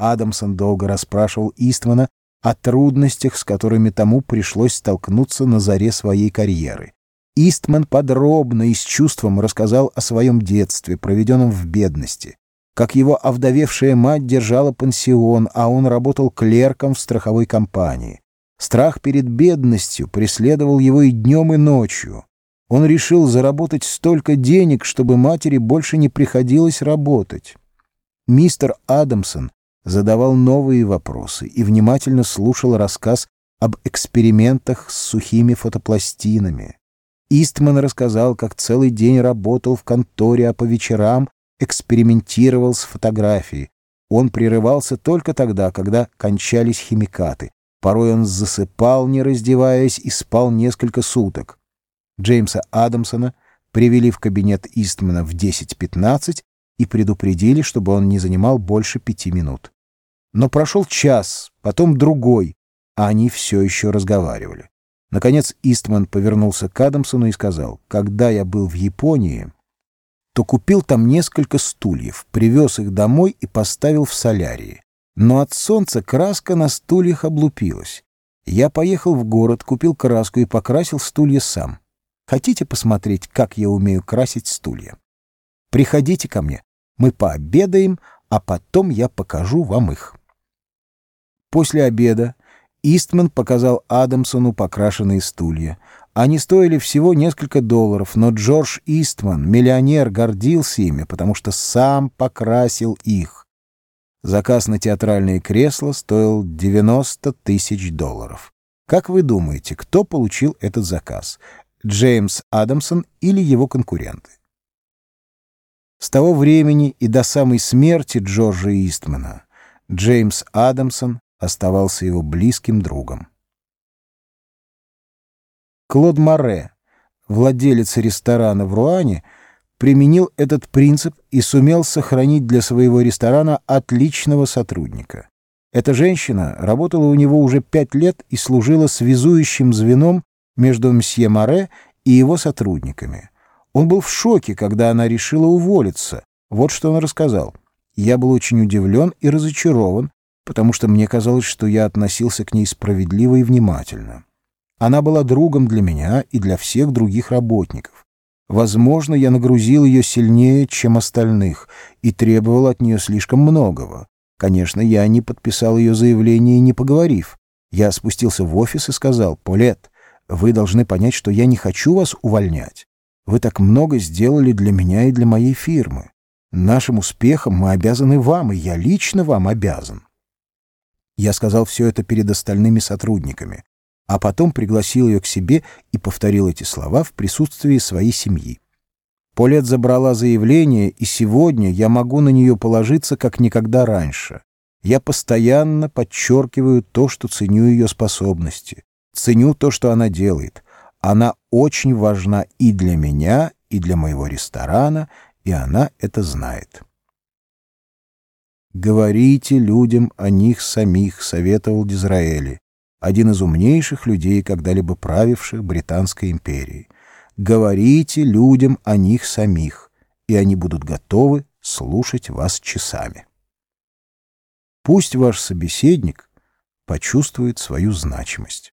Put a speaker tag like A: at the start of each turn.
A: Адамсон долго расспрашивал Иствана о трудностях, с которыми тому пришлось столкнуться на заре своей карьеры. Истман подробно и с чувством рассказал о своем детстве, проведенном в бедности, как его овдовевшая мать держала пансион, а он работал клерком в страховой компании. Страх перед бедностью преследовал его и днем, и ночью. Он решил заработать столько денег, чтобы матери больше не приходилось работать. Мистер Адамсон задавал новые вопросы и внимательно слушал рассказ об экспериментах с сухими фотопластинами. Истман рассказал, как целый день работал в конторе, а по вечерам экспериментировал с фотографией. Он прерывался только тогда, когда кончались химикаты. Порой он засыпал, не раздеваясь, и спал несколько суток. Джеймса Адамсона привели в кабинет Истмана в 10.15 и предупредили, чтобы он не занимал больше пяти минут. Но прошел час, потом другой, а они все еще разговаривали. Наконец Истман повернулся к Адамсону и сказал, «Когда я был в Японии, то купил там несколько стульев, привез их домой и поставил в солярии. Но от солнца краска на стульях облупилась. Я поехал в город, купил краску и покрасил стулья сам. Хотите посмотреть, как я умею красить стулья? Приходите ко мне, мы пообедаем, а потом я покажу вам их». После обеда Истман показал Адамсону покрашенные стулья. Они стоили всего несколько долларов, но Джордж Истман, миллионер, гордился ими, потому что сам покрасил их. Заказ на театральные кресла стоил 90 тысяч долларов. Как вы думаете, кто получил этот заказ? Джеймс Адамсон или его конкуренты? С того времени и до самой смерти Джорджа Истмана Джеймс Адамсон оставался его близким другом. Клод Море, владелец ресторана в Руане, применил этот принцип и сумел сохранить для своего ресторана отличного сотрудника. Эта женщина работала у него уже пять лет и служила связующим звеном между мсье Море и его сотрудниками. Он был в шоке, когда она решила уволиться. Вот что он рассказал. Я был очень удивлен и разочарован, потому что мне казалось, что я относился к ней справедливо и внимательно. Она была другом для меня и для всех других работников. Возможно, я нагрузил ее сильнее, чем остальных, и требовал от нее слишком многого. Конечно, я не подписал ее заявление, не поговорив. Я спустился в офис и сказал, «Полет, вы должны понять, что я не хочу вас увольнять. Вы так много сделали для меня и для моей фирмы. Нашим успехом мы обязаны вам, и я лично вам обязан». Я сказал все это перед остальными сотрудниками, а потом пригласил ее к себе и повторил эти слова в присутствии своей семьи. Полет забрала заявление, и сегодня я могу на нее положиться как никогда раньше. Я постоянно подчеркиваю то, что ценю ее способности, ценю то, что она делает. Она очень важна и для меня, и для моего ресторана, и она это знает. «Говорите людям о них самих», — советовал Дизраэли, один из умнейших людей, когда-либо правивших Британской империей. «Говорите людям о них самих, и они будут готовы слушать вас часами». Пусть ваш собеседник почувствует свою значимость.